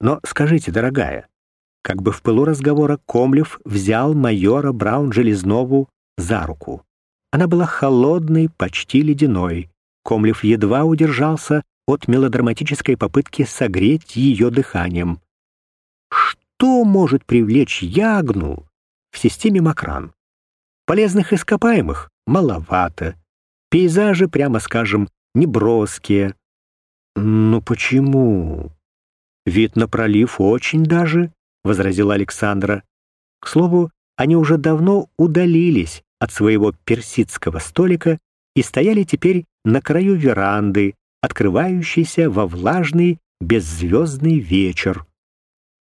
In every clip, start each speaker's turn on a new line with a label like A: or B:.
A: Но скажите, дорогая, как бы в пылу разговора Комлев взял майора Браун-Железнову за руку. Она была холодной, почти ледяной. Комлев едва удержался от мелодраматической попытки согреть ее дыханием. Что может привлечь Ягну в системе Макран? Полезных ископаемых маловато. Пейзажи, прямо скажем, неброские. Ну почему? Вид на пролив очень даже, возразила Александра. К слову, они уже давно удалились от своего персидского столика и стояли теперь на краю веранды, открывающейся во влажный беззвездный вечер.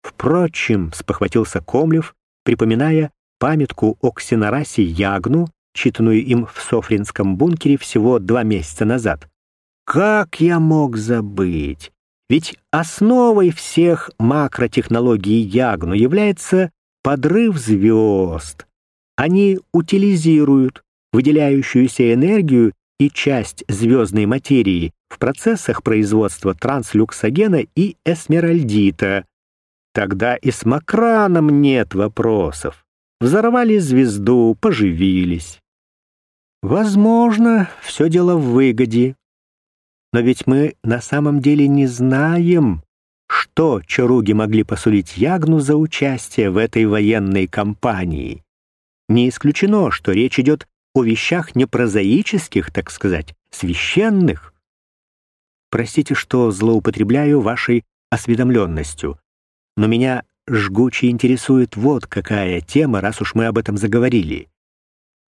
A: Впрочем, спохватился Комлев, припоминая памятку о ксенорасе Ягну, читанную им в Софринском бункере всего два месяца назад. Как я мог забыть? Ведь основой всех макротехнологий Ягну является подрыв звезд. Они утилизируют выделяющуюся энергию и часть звездной материи в процессах производства транслюксогена и эсмеральдита. Тогда и с макраном нет вопросов. Взорвали звезду, поживились. Возможно, все дело в выгоде. Но ведь мы на самом деле не знаем, что чаруги могли посулить Ягну за участие в этой военной кампании. Не исключено, что речь идет о вещах не так сказать, священных. Простите, что злоупотребляю вашей осведомленностью, но меня жгуче интересует вот какая тема, раз уж мы об этом заговорили.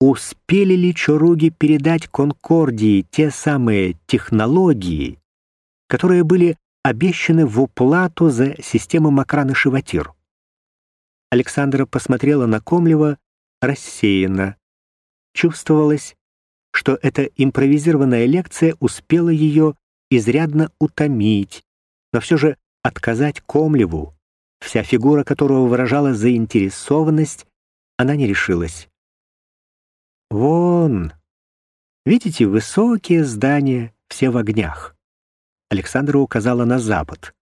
A: Успели ли чоруги передать Конкордии те самые технологии, которые были обещаны в уплату за систему Макрана Шиватир? Александра посмотрела на Комлева рассеянно. Чувствовалось, что эта импровизированная лекция успела ее изрядно утомить, но все же отказать Комлеву, вся фигура которого выражала заинтересованность, она не решилась. «Вон! Видите, высокие здания, все в огнях». Александра указала на запад.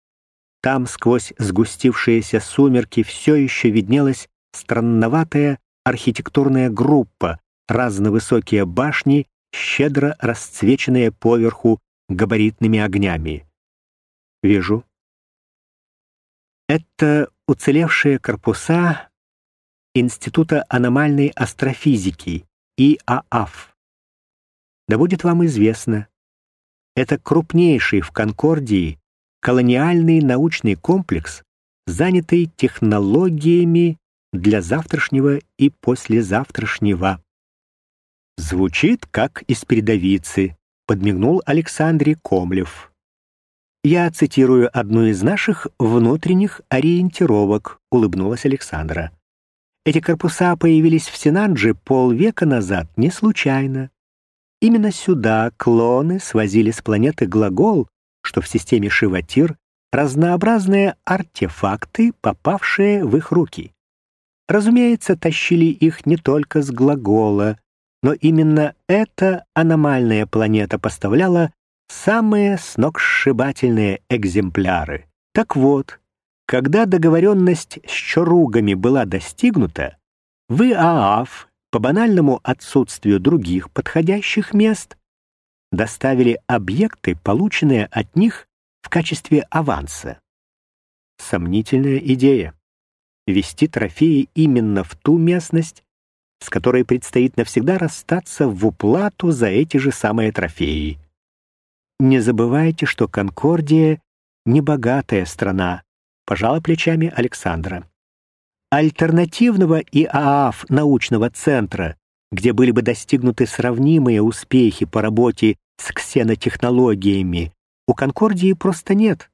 A: Там, сквозь сгустившиеся сумерки, все еще виднелась странноватая архитектурная группа, разновысокие башни, щедро расцвеченные поверху габаритными огнями. Вижу. Это уцелевшие корпуса Института аномальной астрофизики, ИААФ. Да будет вам известно, это крупнейший в Конкордии колониальный научный комплекс, занятый технологиями для завтрашнего и послезавтрашнего. Звучит как из передовицы, подмигнул Александре Комлев. Я цитирую одну из наших внутренних ориентировок, улыбнулась Александра. Эти корпуса появились в Синандже полвека назад не случайно. Именно сюда клоны свозили с планеты Глагол, что в системе Шиватир, разнообразные артефакты, попавшие в их руки. Разумеется, тащили их не только с глагола, но именно эта аномальная планета поставляла самые сногсшибательные экземпляры. Так вот, когда договоренность с чоругами была достигнута, в ИААФ по банальному отсутствию других подходящих мест доставили объекты, полученные от них в качестве аванса. Сомнительная идея вести трофеи именно в ту местность, с которой предстоит навсегда расстаться в уплату за эти же самые трофеи. Не забывайте, что Конкордия — небогатая страна, пожала плечами Александра. Альтернативного ИААФ научного центра, где были бы достигнуты сравнимые успехи по работе с ксенотехнологиями, у Конкордии просто нет.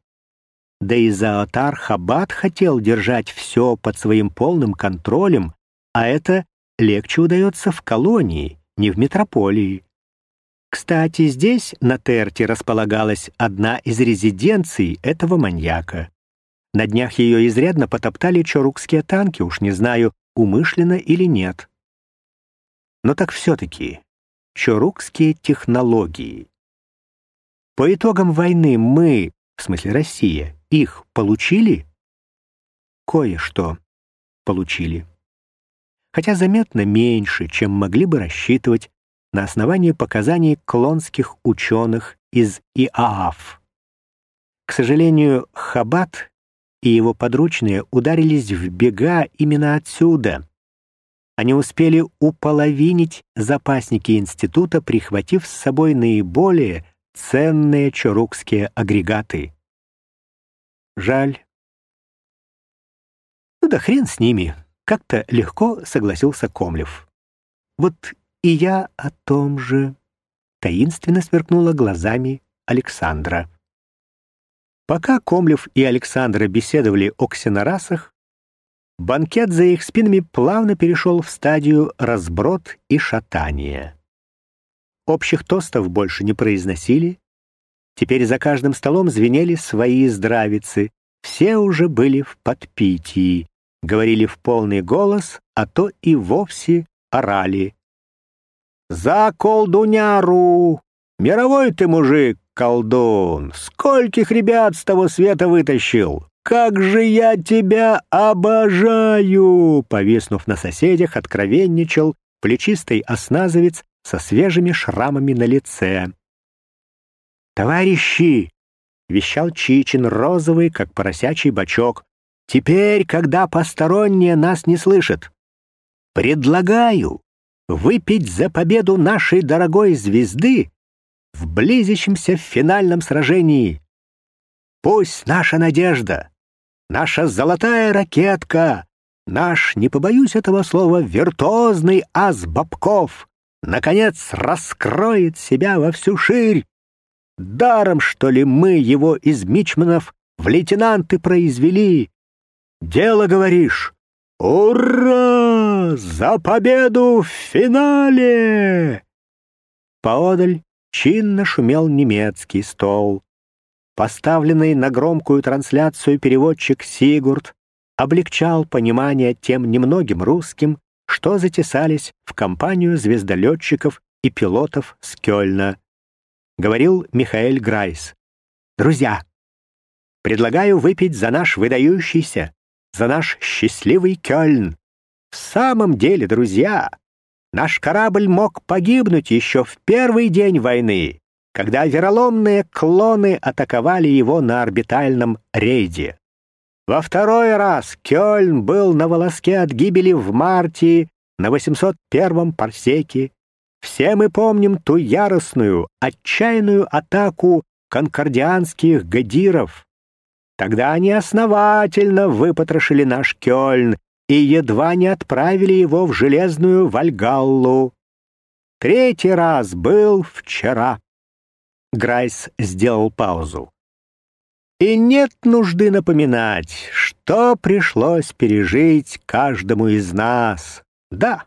A: Да и Заотар Хаббат хотел держать все под своим полным контролем, а это легче удается в колонии, не в метрополии. Кстати, здесь, на Терте, располагалась одна из резиденций этого маньяка. На днях ее изрядно потоптали чорукские танки, уж не знаю, умышленно или нет. Но так все-таки, чорукские технологии. По итогам войны мы, в смысле Россия, их получили? Кое-что получили. Хотя заметно меньше, чем могли бы рассчитывать на основании показаний клонских ученых из ИААФ. К сожалению, Хабат и его подручные ударились в бега именно отсюда. Они успели уполовинить запасники института, прихватив с собой наиболее ценные чурукские агрегаты. Жаль. Ну да хрен с ними, как-то легко согласился Комлев. Вот и я о том же. Таинственно сверкнула глазами Александра. Пока Комлев и Александра беседовали о ксенорасах, банкет за их спинами плавно перешел в стадию разброд и шатания. Общих тостов больше не произносили. Теперь за каждым столом звенели свои здравицы. Все уже были в подпитии, говорили в полный голос, а то и вовсе орали. «За колдуняру! Мировой ты мужик, колдун! Скольких ребят с того света вытащил! Как же я тебя обожаю!» Повиснув на соседях, откровенничал плечистый осназовец со свежими шрамами на лице. «Товарищи!» — вещал Чичин, розовый, как поросячий бачок. «Теперь, когда посторонние нас не слышат, предлагаю выпить за победу нашей дорогой звезды в близящемся финальном сражении. Пусть наша надежда, наша золотая ракетка, наш, не побоюсь этого слова, виртуозный ас Бабков наконец раскроет себя во всю ширь. Даром, что ли, мы его из мичманов в лейтенанты произвели. Дело, говоришь? Ура! За победу в финале! Поодаль чинно шумел немецкий стол. Поставленный на громкую трансляцию переводчик Сигурд облегчал понимание тем немногим русским, что затесались в компанию звездолетчиков и пилотов с Кёльна. Говорил Михаэль Грайс. «Друзья, предлагаю выпить за наш выдающийся, за наш счастливый Кёльн. В самом деле, друзья, наш корабль мог погибнуть еще в первый день войны, когда вероломные клоны атаковали его на орбитальном рейде. Во второй раз Кёльн был на волоске от гибели в марте на 801-м парсеке. Все мы помним ту яростную, отчаянную атаку конкордианских гадиров. Тогда они основательно выпотрошили наш Кёльн и едва не отправили его в железную Вальгаллу. Третий раз был вчера. Грайс сделал паузу. И нет нужды напоминать, что пришлось пережить каждому из нас. Да,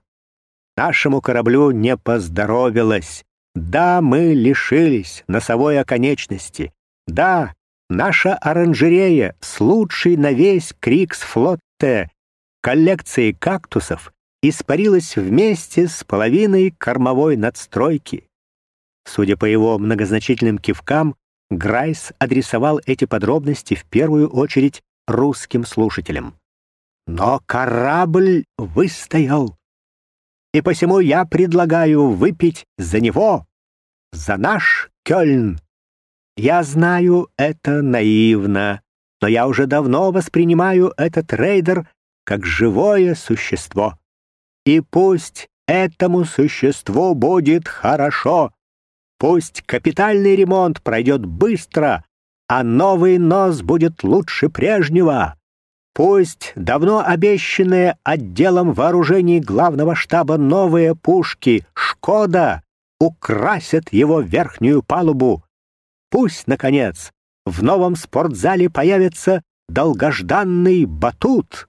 A: нашему кораблю не поздоровилось. Да, мы лишились носовой оконечности. Да, наша оранжерея с лучшей на весь Кригсфлоте коллекцией кактусов испарилась вместе с половиной кормовой надстройки. Судя по его многозначительным кивкам, Грайс адресовал эти подробности в первую очередь русским слушателям. Но корабль выстоял. И посему я предлагаю выпить за него, за наш Кёльн. Я знаю, это наивно, но я уже давно воспринимаю этот рейдер как живое существо. И пусть этому существу будет хорошо. Пусть капитальный ремонт пройдет быстро, а новый нос будет лучше прежнего. Пусть давно обещанные отделом вооружений главного штаба новые пушки «Шкода» украсят его верхнюю палубу. Пусть, наконец, в новом спортзале появится долгожданный батут.